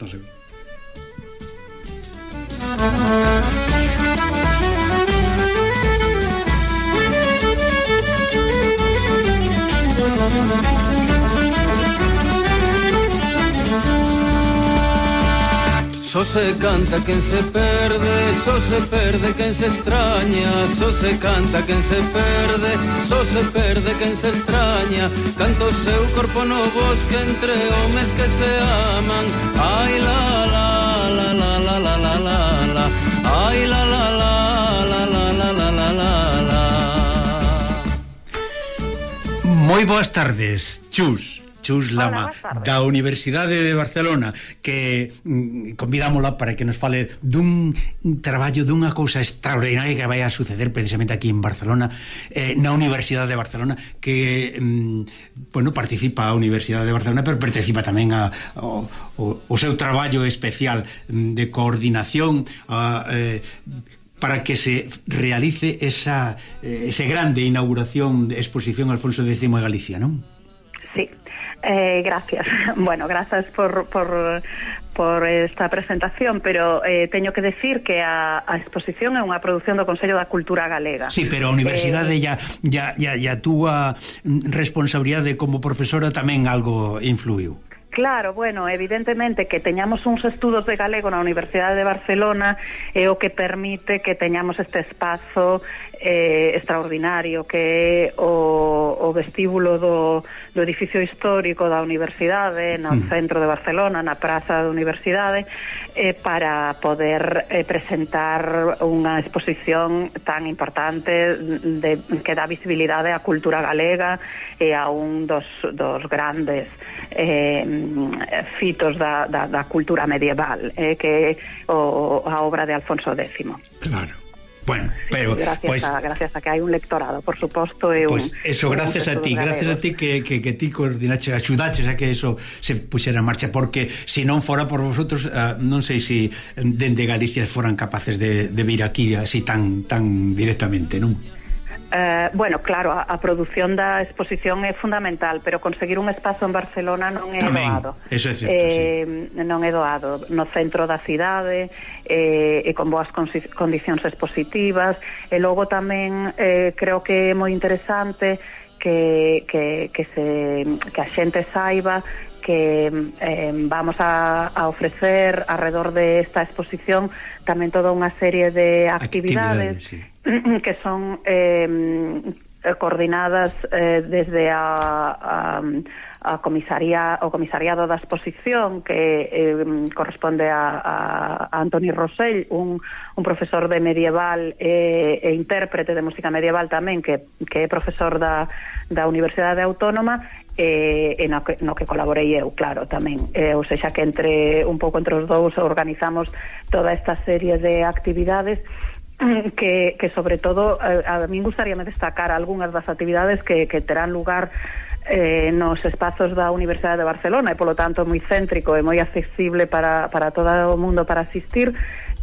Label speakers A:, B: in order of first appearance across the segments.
A: Hasta luego.
B: Só se canta quen se perde, só se perde quen se extraña, só se canta quen se perde, só se perde quen se extraña. Canto o seu corpo no bosque entre homes que se aman. Ai la la la la la la la la la. Ai la la la la la la la la la la.
A: Moi boas tardes, chus. Chus Lama
C: Hola,
A: da Universidade de Barcelona que mm, convidámola para que nos fale dun traballo dunha cousa extraordinaria que vai a suceder precisamente aquí en Barcelona eh, na Universidade de Barcelona que mm, bueno, participa a Universidade de Barcelona pero participa tamén a, o, o, o seu traballo especial mm, de coordinación a, eh, para que se realice esa, eh, ese grande inauguración de exposición Alfonso X de Galicia, non?
C: Sí, eh, gracias. Bueno, gracias por, por, por esta presentación, pero eh, teño que decir que a, a exposición é unha produción do Consello da Cultura Galega.
A: Sí, pero a universidade
C: eh,
A: ya, ya, ya, ya túa responsabilidade como profesora tamén algo influiu.
C: Claro, bueno, evidentemente que teñamos uns estudos de galego na Universidade de Barcelona é o que permite que teñamos este espazo eh, extraordinario que é o, o vestíbulo do, do edificio histórico da Universidade no
A: mm.
C: centro de Barcelona, na praza da Universidade eh, para poder eh, presentar unha exposición tan importante de, que dá visibilidade á cultura galega e a un dos, dos grandes eh, Eh, fitos da, da, da cultura medieval, eh, que é o, a obra de Alfonso X.
A: Claro. Bueno, pero
C: gracias,
A: pues,
C: a, gracias a que hai un lectorado, por suposto, é
A: pues
C: un
A: Eso gracias a ti, gracias a ti que, que, que ti coordinaches, axudaches a que eso se puxera en marcha porque se non fora por vosotros, uh, non sei se si dende Galicia foran capaces de, de vir aquí así tan tan directamente, non?
C: Eh, bueno, claro, a, a produción da exposición é fundamental, pero conseguir un espazo en Barcelona non é
A: Tamén,
C: doado.
A: Eso é cierto,
C: eh, sí. non é doado no centro da cidade eh, e con boas condicións expositivas, e logo tamén eh, creo que é moi interesante que, que, que, se, que a xente saiba que eh, vamos a, a ofrecer alrededor de esta exposición tamén toda unha serie de actividades,
A: actividades sí.
C: que son eh, coordinadas eh, desde a, a, a comisaría, o comisariado da exposición que eh, corresponde a, a, a Antonio Rosell, un, un profesor de medieval eh, e intérprete de música medieval tamén que, que é profesor da, da Universidade Autónoma eh, e no que, no que colaborei eu, claro, tamén. Eh, ou seja, que entre un pouco entre os dous organizamos toda esta serie de actividades que, que sobre todo eh, a, a min gustaríame destacar algunhas das actividades que, que terán lugar eh, nos espazos da Universidade de Barcelona e polo tanto moi céntrico e moi accesible para, para todo o mundo para asistir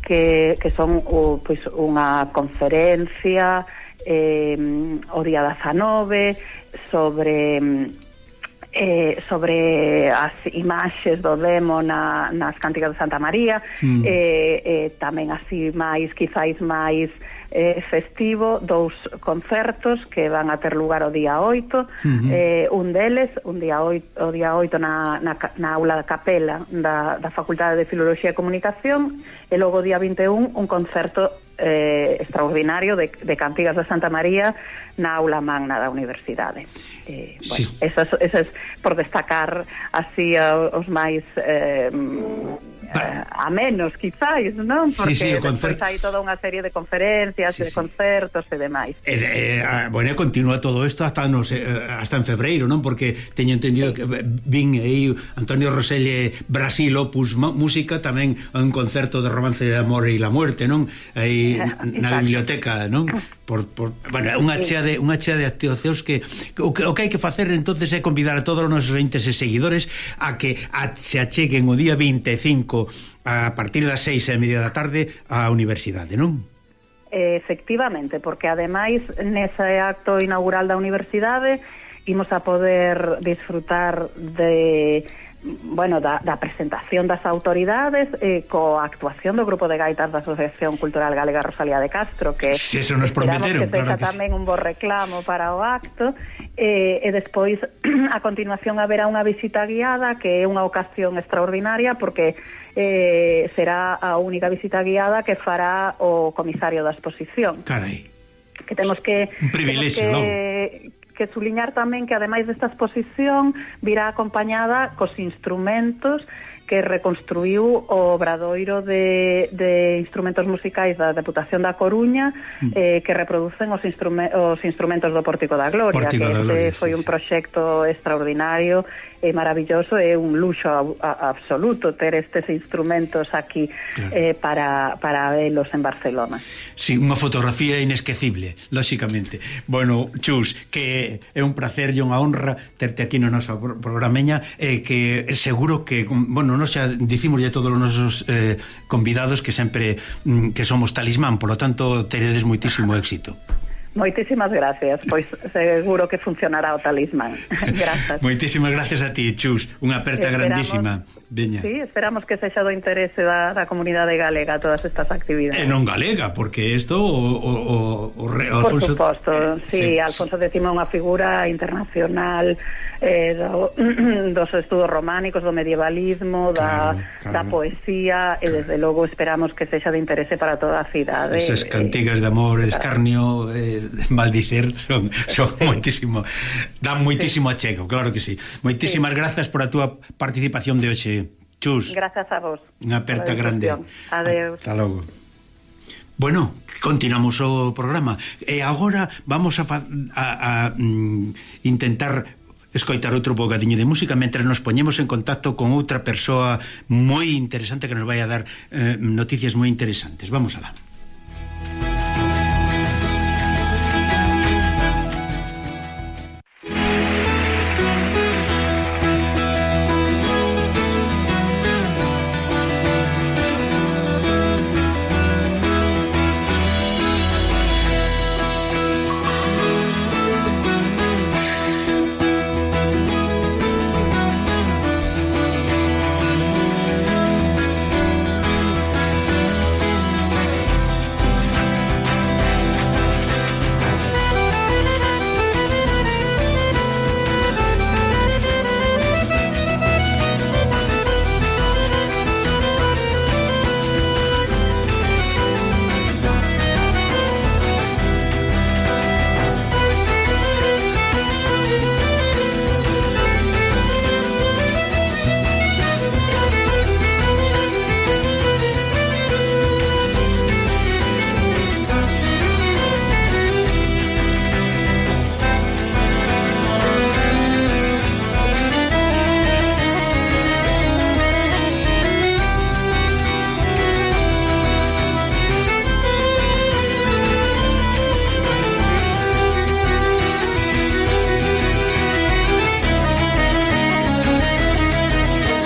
C: que, que son o, pois, unha conferencia eh, o día da Zanove sobre mm, eh, sobre as imaxes do demo na, nas cánticas de Santa María
A: mm.
C: eh, eh, tamén así máis, quizáis máis eh, festivo dous concertos que van a ter lugar o día 8
A: uh
C: eh, un deles un día 8, o día 8 na, na, na aula da capela da, da Facultade de Filoloxía e Comunicación e logo o día 21 un concerto eh, extraordinario de, de Cantigas da Santa María na aula magna da universidade. Eh, bueno,
A: sí.
C: esas, esas por destacar así os máis eh, Eh, a menos, quizáis, non? Porque
A: sí,
C: sí,
A: concer...
C: hai toda unha serie de conferencias,
A: sí,
C: de
A: sí.
C: concertos e demais.
A: Eh, eh, eh, bueno, continúa todo isto hasta no sé, eh, hasta en febreiro, non? Porque teño entendido sí. que vin aí Antonio Roselle Brasil Opus Música tamén un concerto de romance de amor e la muerte, non? Aí na biblioteca, non? Por, por, bueno, unha chea de unha chea de actuacións que o, que o que hai que facer entonces é convidar a todos os nosos entes e seguidores a que a, se acheguen o día 25 A partir das seis e media da tarde á universidade, non?
C: Efectivamente, porque ademais nese acto inaugural da universidade imos a poder disfrutar de bueno, da, da presentación das autoridades eh, coa actuación do grupo de gaitas da Asociación Cultural Galega Rosalía de Castro que
A: si eso nos prometeron,
C: que
A: claro que
C: tamén sí. un bo reclamo para o acto eh, e despois a continuación haberá unha visita guiada que é unha ocasión extraordinaria porque eh, será a única visita guiada que fará o comisario da exposición
A: Carai
C: que temos que
A: un privilexio,
C: temos que, non? que suliñar tamén que ademais desta exposición virá acompañada cos instrumentos que reconstruiu o obradoiro de, de instrumentos musicais da Deputación da Coruña mm. eh, que reproducen os, instrume, os instrumentos do Pórtico da Gloria
A: Pórtico
C: que
A: da Gloria,
C: este
A: sí, foi
C: un proxecto extraordinario e maravilloso é un luxo a, a, absoluto ter estes instrumentos aquí claro. eh, para, para velos en Barcelona Si,
A: sí, unha fotografía inesquecible lóxicamente bueno, Chus, que é un placer e unha honra terte aquí no noso programeña e eh, que seguro que, bueno, nos xa dicimoslle a todos os nosos eh, convidados que sempre mm, que somos talismán, polo tanto teredes moitísimo éxito.
C: Moitísimas gracias, pois seguro que funcionará o talismán. Grazas.
A: Moitísimas gracias a ti, Chus, unha aperta esperamos, grandísima.
C: Veña. Sí, esperamos que sexa do interese da, da comunidade galega todas estas actividades.
A: E non galega, porque isto o, o, o, o
C: Alfonso... Por suposto, eh, sí, sí, Alfonso X é unha figura internacional eh, do, dos estudos románicos, do medievalismo, da, claro, claro. da poesía, claro. e desde logo esperamos que sexa de interese para toda a cidade.
A: Esas cantigas de amor, eh, escarnio... Eh, maldicer son, son moitísimo dan moitísimo achego, claro que sí. Moitísimas sí. grazas por a túa participación de hoxe. Chus.
C: Grazas a vos.
A: Unha aperta grande.
C: Adeus.
A: Hasta logo. Bueno, continuamos o programa. E agora vamos a, a, a mm, intentar escoitar outro bocadiño de música mentre nos poñemos en contacto con outra persoa moi interesante que nos vai a dar eh, noticias moi interesantes. Vamos alá.